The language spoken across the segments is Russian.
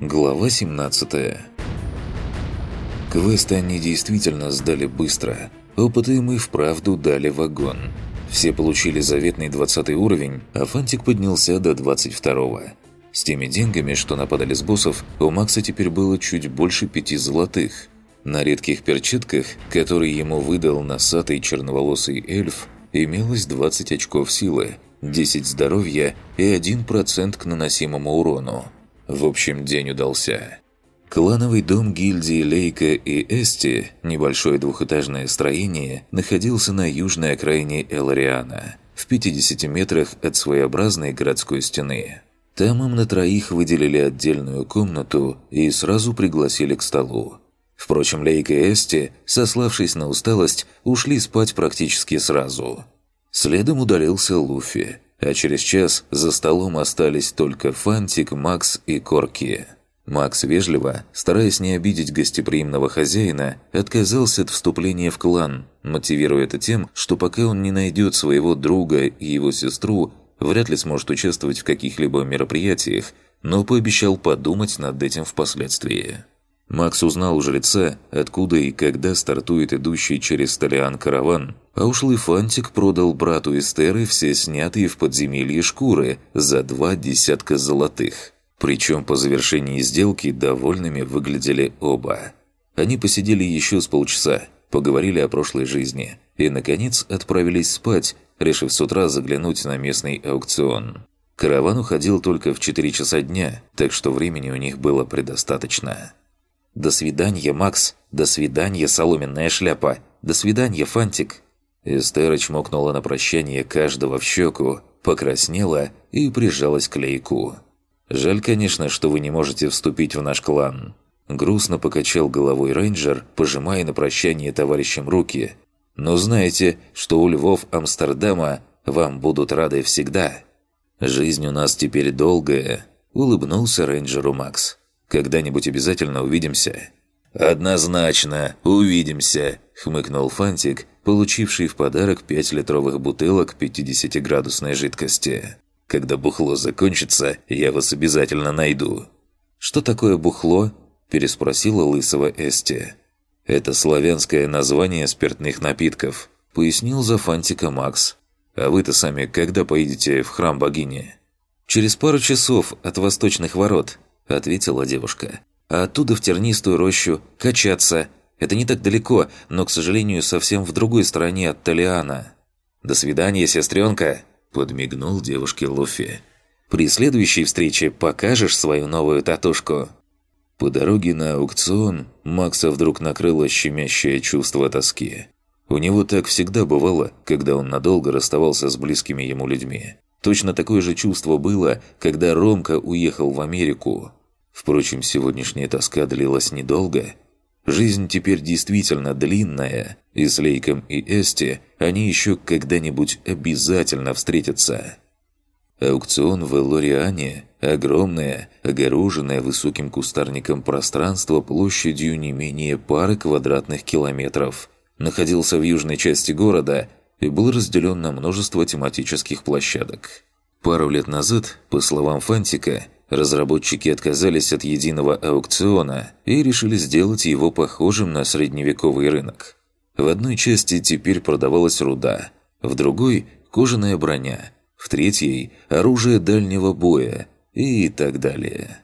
Глава 17 Квесты они действительно сдали быстро. Опыты им и вправду дали вагон. Все получили заветный 20 уровень, а Фантик поднялся до 22 -го. С теми деньгами, что нападали с боссов, у Макса теперь было чуть больше пяти золотых. На редких перчатках, которые ему выдал носатый черноволосый эльф, имелось 20 очков силы, 10 здоровья и 1% к наносимому урону. В общем, день удался. Клановый дом гильдии Лейка и Эсти, небольшое двухэтажное строение, находился на южной окраине Элариана, в 50 метрах от своеобразной городской стены. Там им на троих выделили отдельную комнату и сразу пригласили к столу. Впрочем, Лейка и Эсти, сославшись на усталость, ушли спать практически сразу. Следом удалился Луфи – а через час за столом остались только Фантик, Макс и Корки. Макс вежливо, стараясь не обидеть гостеприимного хозяина, отказался от вступления в клан, мотивируя это тем, что пока он не найдет своего друга и его сестру, вряд ли сможет участвовать в каких-либо мероприятиях, но пообещал подумать над этим впоследствии. Макс узнал у жреца, откуда и когда стартует идущий через Столиан караван, а ушлый Фантик продал брату Эстеры все снятые в подземелье шкуры за два десятка золотых. Причем по завершении сделки довольными выглядели оба. Они посидели еще с полчаса, поговорили о прошлой жизни и, наконец, отправились спать, решив с утра заглянуть на местный аукцион. Караван уходил только в 4 часа дня, так что времени у них было предостаточно. «До свидания, Макс! До свидания, соломенная шляпа! До свидания, Фантик!» Эстера чмокнула на прощание каждого в щеку, покраснела и прижалась к лейку. «Жаль, конечно, что вы не можете вступить в наш клан». Грустно покачал головой рейнджер, пожимая на прощание товарищам руки. «Но знаете, что у львов Амстердама вам будут рады всегда. Жизнь у нас теперь долгая», — улыбнулся рейнджеру Макс. Когда-нибудь обязательно увидимся». «Однозначно, увидимся», — хмыкнул Фантик, получивший в подарок 5 литровых бутылок 50-градусной жидкости. «Когда бухло закончится, я вас обязательно найду». «Что такое бухло?» – переспросила лысого Эсти. «Это славянское название спиртных напитков», – пояснил за Фантика Макс. «А вы-то сами когда поедете в храм богини?» «Через пару часов от восточных ворот», – ответила девушка. «А оттуда в тернистую рощу, качаться. Это не так далеко, но, к сожалению, совсем в другой стороне от Талиана». «До свидания, сестренка!» – подмигнул девушке Луфи. «При следующей встрече покажешь свою новую татушку». По дороге на аукцион Макса вдруг накрыло щемящее чувство тоски. У него так всегда бывало, когда он надолго расставался с близкими ему людьми. Точно такое же чувство было, когда Ромка уехал в Америку. Впрочем, сегодняшняя тоска длилась недолго. Жизнь теперь действительно длинная, и с Лейком и Эсти они еще когда-нибудь обязательно встретятся. Аукцион в Элориане – огромное, огороженное высоким кустарником пространство площадью не менее пары квадратных километров. Находился в южной части города и был разделен на множество тематических площадок. Пару лет назад, по словам Фантика, Разработчики отказались от единого аукциона и решили сделать его похожим на средневековый рынок. В одной части теперь продавалась руда, в другой – кожаная броня, в третьей – оружие дальнего боя и так далее.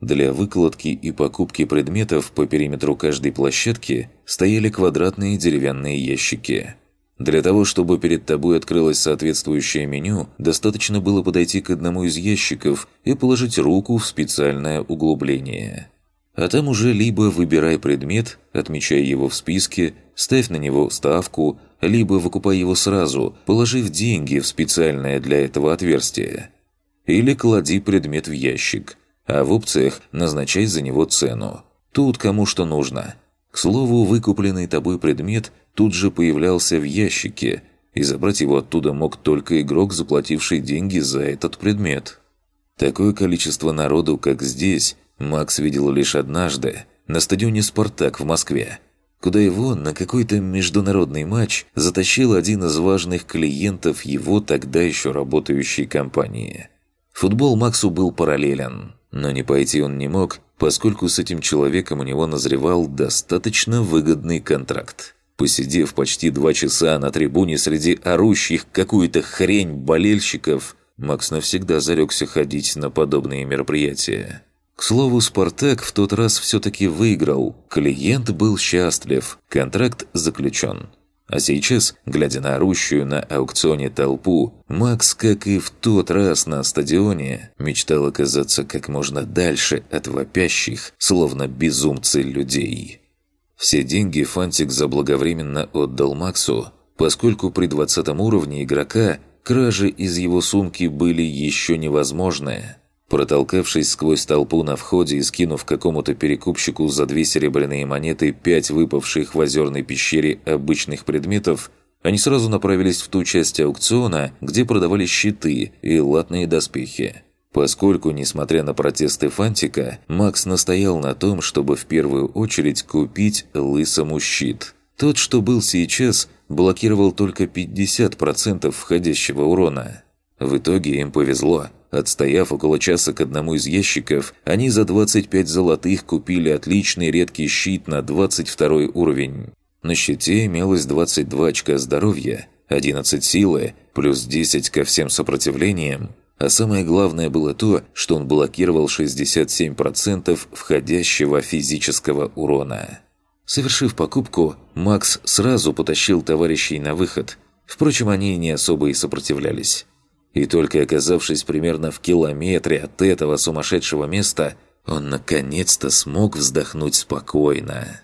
Для выкладки и покупки предметов по периметру каждой площадки стояли квадратные деревянные ящики – для того, чтобы перед тобой открылось соответствующее меню, достаточно было подойти к одному из ящиков и положить руку в специальное углубление. А там уже либо выбирай предмет, отмечай его в списке, ставь на него ставку, либо выкупай его сразу, положив деньги в специальное для этого отверстие. Или клади предмет в ящик, а в опциях назначай за него цену. Тут кому что нужно. К слову, выкупленный тобой предмет тут же появлялся в ящике, и забрать его оттуда мог только игрок, заплативший деньги за этот предмет. Такое количество народу, как здесь, Макс видел лишь однажды, на стадионе «Спартак» в Москве, куда его на какой-то международный матч затащил один из важных клиентов его тогда еще работающей компании. Футбол Максу был параллелен, но не пойти он не мог, поскольку с этим человеком у него назревал достаточно выгодный контракт. Посидев почти два часа на трибуне среди орущих какую-то хрень болельщиков, Макс навсегда зарекся ходить на подобные мероприятия. К слову, «Спартак» в тот раз все-таки выиграл. Клиент был счастлив, контракт заключен. А сейчас, глядя на орущую на аукционе толпу, Макс, как и в тот раз на стадионе, мечтал оказаться как можно дальше от вопящих, словно безумцы людей. Все деньги Фантик заблаговременно отдал Максу, поскольку при 20 уровне игрока кражи из его сумки были еще невозможны. Протолкавшись сквозь толпу на входе и скинув какому-то перекупщику за две серебряные монеты пять выпавших в озерной пещере обычных предметов, они сразу направились в ту часть аукциона, где продавали щиты и латные доспехи. Поскольку, несмотря на протесты Фантика, Макс настоял на том, чтобы в первую очередь купить лысому щит. Тот, что был сейчас, блокировал только 50% входящего урона. В итоге им повезло – Отстояв около часа к одному из ящиков, они за 25 золотых купили отличный редкий щит на 22 уровень. На щите имелось 22 очка здоровья, 11 силы, плюс 10 ко всем сопротивлениям, а самое главное было то, что он блокировал 67% входящего физического урона. Совершив покупку, Макс сразу потащил товарищей на выход. Впрочем, они не особо и сопротивлялись. И только оказавшись примерно в километре от этого сумасшедшего места, он наконец-то смог вздохнуть спокойно.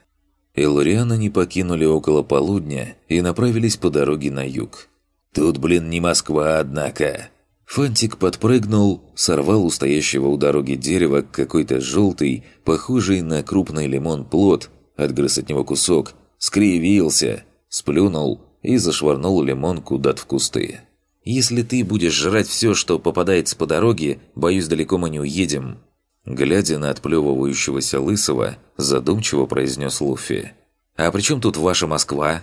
Элуриана не покинули около полудня и направились по дороге на юг. «Тут, блин, не Москва, однако!» Фантик подпрыгнул, сорвал у стоящего у дороги дерева какой-то желтый, похожий на крупный лимон плод, отгрыз от него кусок, скривился, сплюнул и зашвырнул лимон куда-то в кусты. Если ты будешь жрать все, что попадается по дороге, боюсь, далеко мы не уедем». Глядя на отплевывающегося Лысого, задумчиво произнес Луфи. «А при чем тут ваша Москва?»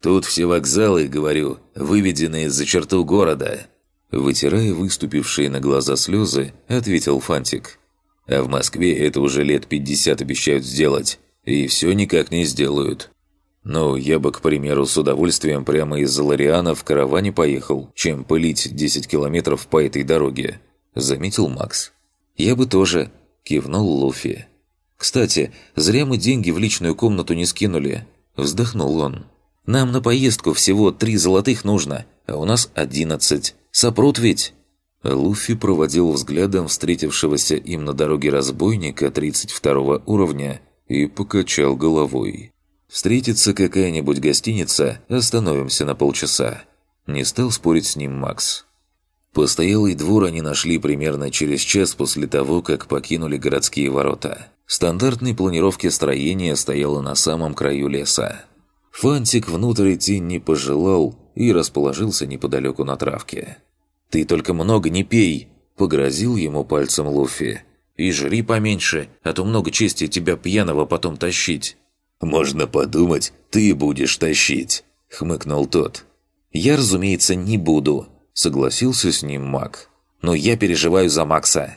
«Тут все вокзалы, говорю, выведенные за черту города». Вытирая выступившие на глаза слезы, ответил Фантик. «А в Москве это уже лет 50 обещают сделать, и все никак не сделают. Ну, я бы, к примеру, с удовольствием прямо из Лариана в караване поехал, чем пылить 10 километров по этой дороге», – заметил Макс. «Я бы тоже», – кивнул Луфи. «Кстати, зря мы деньги в личную комнату не скинули», – вздохнул он. «Нам на поездку всего три золотых нужно, а у нас одиннадцать. Сопрут ведь?» Луфи проводил взглядом встретившегося им на дороге разбойника 32 уровня и покачал головой. Встретится какая-нибудь гостиница, остановимся на полчаса. Не стал спорить с ним Макс. Постоялый двор они нашли примерно через час после того, как покинули городские ворота. Стандартной планировки строения стояло на самом краю леса. Фантик внутрь идти не пожелал и расположился неподалеку на травке. «Ты только много не пей!» – погрозил ему пальцем Луфи. «И жри поменьше, а то много чести тебя пьяного потом тащить». «Можно подумать, ты будешь тащить», — хмыкнул тот. «Я, разумеется, не буду», — согласился с ним маг. «Но я переживаю за Макса».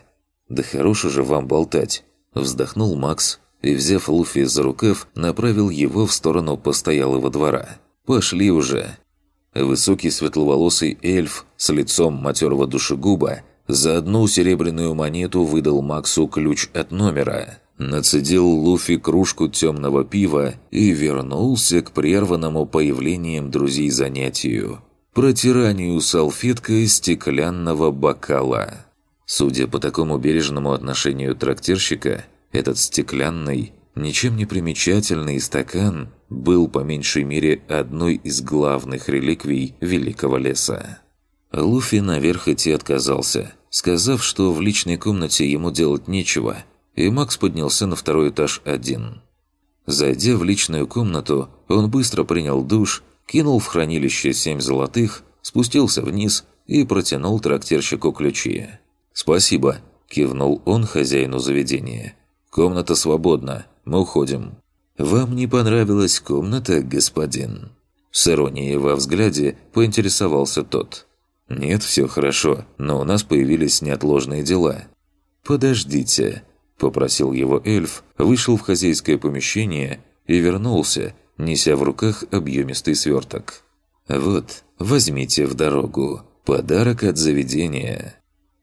«Да хорош уже вам болтать», — вздохнул Макс и, взяв Луфи за рукав, направил его в сторону постоялого двора. «Пошли уже». Высокий светловолосый эльф с лицом матерого душегуба за одну серебряную монету выдал Максу ключ от номера. Нацедил Луфи кружку темного пива и вернулся к прерванному появлением друзей занятию – протиранию салфеткой стеклянного бокала. Судя по такому бережному отношению трактирщика, этот стеклянный, ничем не примечательный стакан был по меньшей мере одной из главных реликвий Великого Леса. Луфи наверх идти отказался, сказав, что в личной комнате ему делать нечего – и Макс поднялся на второй этаж один. Зайдя в личную комнату, он быстро принял душ, кинул в хранилище семь золотых, спустился вниз и протянул трактирщику ключи. «Спасибо», – кивнул он хозяину заведения. «Комната свободна, мы уходим». «Вам не понравилась комната, господин?» С иронией во взгляде поинтересовался тот. «Нет, все хорошо, но у нас появились неотложные дела». «Подождите», – попросил его эльф, вышел в хозяйское помещение и вернулся, неся в руках объемистый сверток. «Вот, возьмите в дорогу. Подарок от заведения».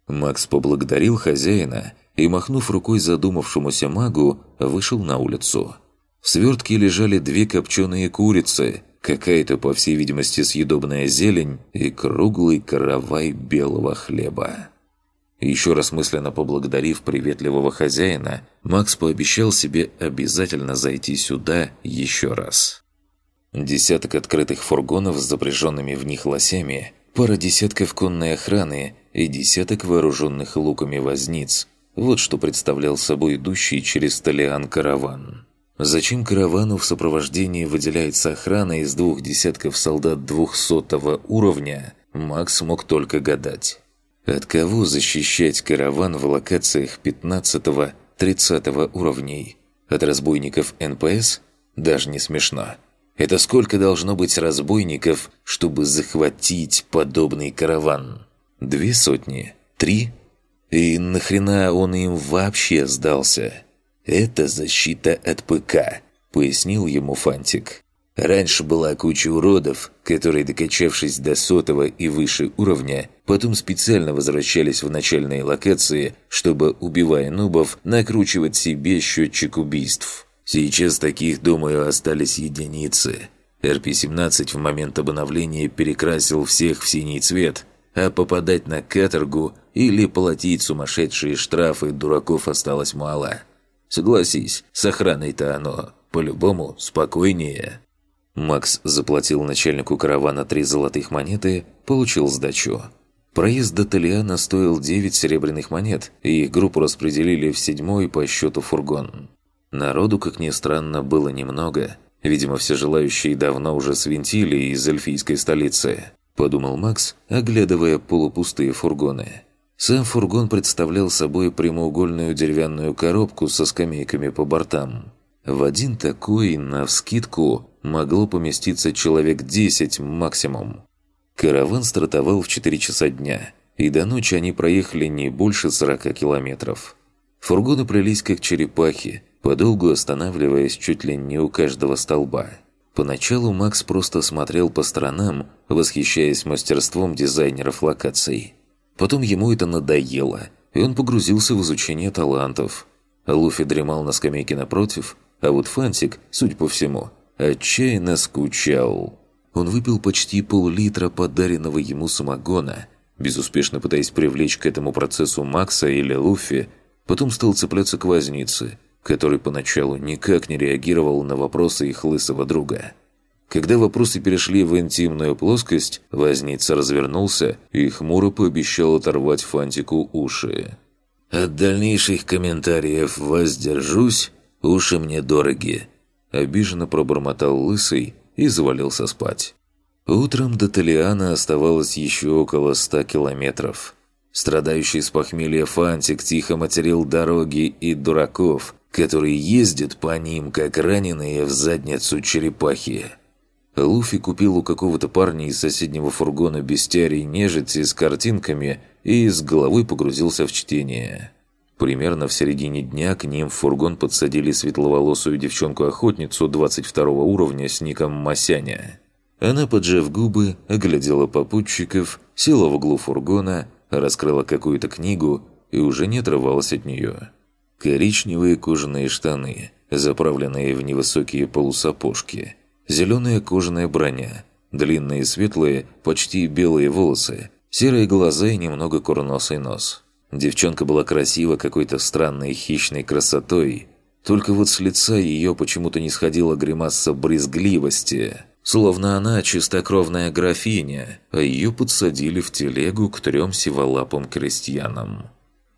Макс поблагодарил хозяина и, махнув рукой задумавшемуся магу, вышел на улицу. В свертке лежали две копченые курицы, какая-то, по всей видимости, съедобная зелень и круглый каравай белого хлеба. Еще раз мысленно поблагодарив приветливого хозяина, Макс пообещал себе обязательно зайти сюда еще раз. Десяток открытых фургонов с запряженными в них лосями, пара десятков конной охраны и десяток вооруженных луками возниц – вот что представлял собой идущий через Толиан караван. Зачем каравану в сопровождении выделяется охрана из двух десятков солдат двухсотого уровня, Макс мог только гадать. От кого защищать караван в локациях 15-30 уровней? От разбойников НПС? Даже не смешно. Это сколько должно быть разбойников, чтобы захватить подобный караван? Две сотни? Три? И нахрена он им вообще сдался? «Это защита от ПК», — пояснил ему Фантик. Раньше была куча уродов, которые, докачавшись до сотого и выше уровня, потом специально возвращались в начальные локации, чтобы, убивая нубов, накручивать себе счетчик убийств. Сейчас таких, думаю, остались единицы. РП-17 в момент обновления перекрасил всех в синий цвет, а попадать на каторгу или платить сумасшедшие штрафы дураков осталось мало. Согласись, с охраной-то оно, по-любому, спокойнее. Макс заплатил начальнику каравана три золотых монеты, получил сдачу. Проезд до Талиана стоил 9 серебряных монет, и их группу распределили в седьмой по счету фургон. Народу, как ни странно, было немного. Видимо, все желающие давно уже свинтили из эльфийской столицы, подумал Макс, оглядывая полупустые фургоны. Сам фургон представлял собой прямоугольную деревянную коробку со скамейками по бортам. В один такой, навскидку, могло поместиться человек 10 максимум. Караван стартовал в 4 часа дня, и до ночи они проехали не больше 40 километров. Фургоны плелись как черепахи, подолгу останавливаясь чуть ли не у каждого столба. Поначалу Макс просто смотрел по сторонам, восхищаясь мастерством дизайнеров локаций. Потом ему это надоело, и он погрузился в изучение талантов. Луфи дремал на скамейке напротив, а вот Фантик, судя по всему, отчаянно скучал. Он выпил почти пол-литра подаренного ему самогона, безуспешно пытаясь привлечь к этому процессу Макса или Луфи, потом стал цепляться к вознице, который поначалу никак не реагировал на вопросы их лысого друга. Когда вопросы перешли в интимную плоскость, возница развернулся и хмуро пообещал оторвать Фантику уши. «От дальнейших комментариев воздержусь, уши мне дороги», обиженно пробормотал Лысый и завалился спать. Утром до Талиана оставалось еще около ста километров. Страдающий с похмелья Фантик тихо материл дороги и дураков, которые ездят по ним, как раненые в задницу черепахи. Луфи купил у какого-то парня из соседнего фургона бестиарий нежити с картинками и с головой погрузился в чтение. Примерно в середине дня к ним в фургон подсадили светловолосую девчонку-охотницу 22 уровня с ником Масяня. Она, поджав губы, оглядела попутчиков, села в углу фургона, раскрыла какую-то книгу и уже не отрывалась от нее. Коричневые кожаные штаны, заправленные в невысокие полусапожки – Зеленая кожаная броня, длинные светлые, почти белые волосы, серые глаза и немного курносый нос. Девчонка была красива какой-то странной хищной красотой, только вот с лица ее почему-то не сходила гримаса брезгливости, словно она чистокровная графиня, а ее подсадили в телегу к трем сиволапым крестьянам.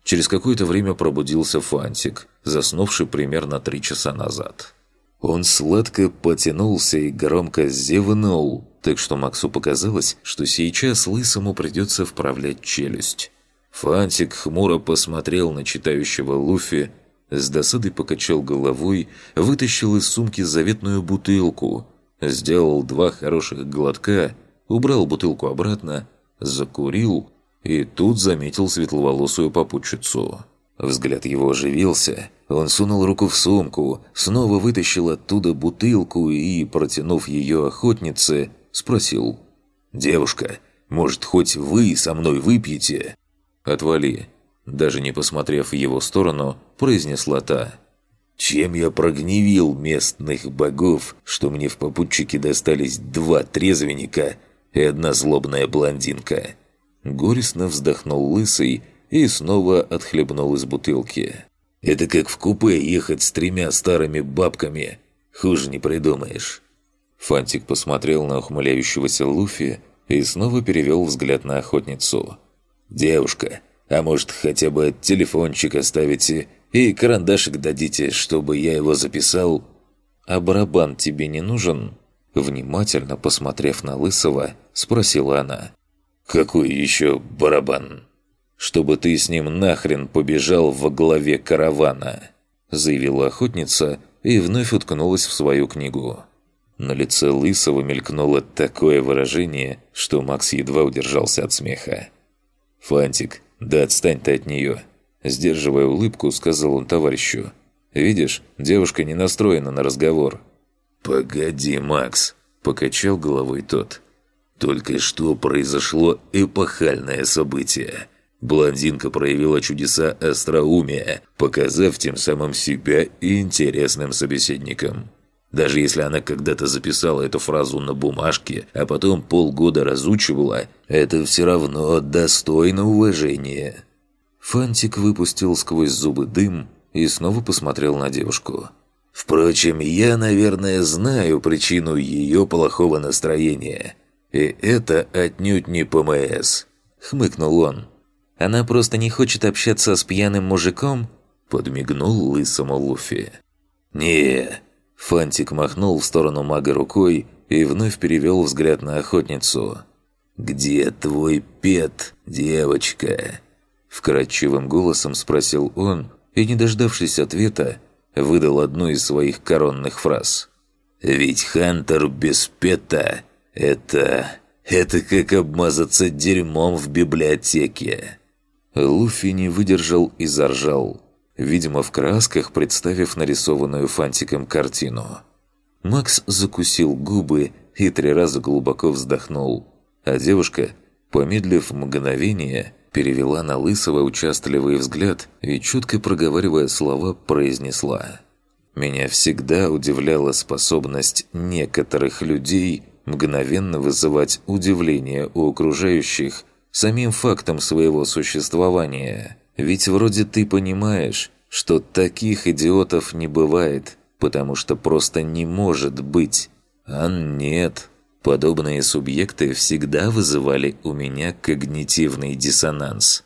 Через какое-то время пробудился Фантик, заснувший примерно три часа назад. Он сладко потянулся и громко зевнул, так что Максу показалось, что сейчас Лысому придется вправлять челюсть. Фантик хмуро посмотрел на читающего Луфи, с досадой покачал головой, вытащил из сумки заветную бутылку, сделал два хороших глотка, убрал бутылку обратно, закурил и тут заметил светловолосую попутчицу. Взгляд его оживился. Он сунул руку в сумку, снова вытащил оттуда бутылку и, протянув ее охотнице, спросил. «Девушка, может, хоть вы со мной выпьете?» «Отвали!» Даже не посмотрев в его сторону, произнесла та. «Чем я прогневил местных богов, что мне в попутчике достались два трезвенника и одна злобная блондинка?» Горестно вздохнул лысый и снова отхлебнул из бутылки. «Это как в купе ехать с тремя старыми бабками. Хуже не придумаешь». Фантик посмотрел на ухмыляющегося Луфи и снова перевел взгляд на охотницу. «Девушка, а может, хотя бы телефончик оставите и карандашик дадите, чтобы я его записал?» «А барабан тебе не нужен?» Внимательно посмотрев на Лысого, спросила она. «Какой еще барабан?» «Чтобы ты с ним нахрен побежал во главе каравана», заявила охотница и вновь уткнулась в свою книгу. На лице Лысого мелькнуло такое выражение, что Макс едва удержался от смеха. «Фантик, да отстань ты от нее!» Сдерживая улыбку, сказал он товарищу. «Видишь, девушка не настроена на разговор». «Погоди, Макс!» – покачал головой тот. Только что произошло эпохальное событие. Блондинка проявила чудеса остроумия, показав тем самым себя интересным собеседником. Даже если она когда-то записала эту фразу на бумажке, а потом полгода разучивала, это все равно достойно уважения. Фантик выпустил сквозь зубы дым и снова посмотрел на девушку. «Впрочем, я, наверное, знаю причину ее плохого настроения». «И это отнюдь не ПМС», — хмыкнул он. «Она просто не хочет общаться с пьяным мужиком?» — подмигнул лысому Луфи. не Фантик махнул в сторону мага рукой и вновь перевел взгляд на охотницу. «Где твой пет, девочка?» Вкрадчивым голосом спросил он и, не дождавшись ответа, выдал одну из своих коронных фраз. «Ведь Хантер без пета это... это как обмазаться дерьмом в библиотеке. Луфи не выдержал и заржал, видимо, в красках представив нарисованную фантиком картину. Макс закусил губы и три раза глубоко вздохнул, а девушка, помедлив мгновение, перевела на Лысого участливый взгляд и, чутко проговаривая слова, произнесла. «Меня всегда удивляла способность некоторых людей мгновенно вызывать удивление у окружающих самим фактом своего существования. Ведь вроде ты понимаешь, что таких идиотов не бывает, потому что просто не может быть. А нет. Подобные субъекты всегда вызывали у меня когнитивный диссонанс.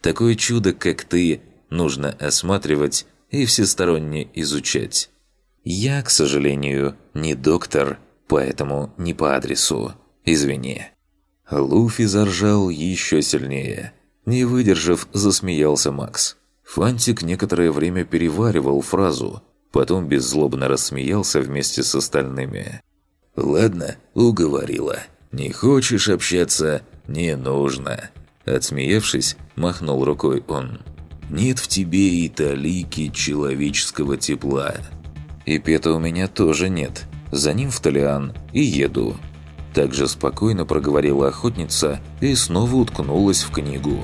Такое чудо, как ты, нужно осматривать и всесторонне изучать. Я, к сожалению, не доктор – поэтому не по адресу. Извини». Луфи заржал еще сильнее. Не выдержав, засмеялся Макс. Фантик некоторое время переваривал фразу, потом беззлобно рассмеялся вместе с остальными. «Ладно, уговорила. Не хочешь общаться – не нужно». Отсмеявшись, махнул рукой он. «Нет в тебе и талики человеческого тепла». «И пета у меня тоже нет», за ним в Толиан и еду». Также спокойно проговорила охотница и снова уткнулась в книгу.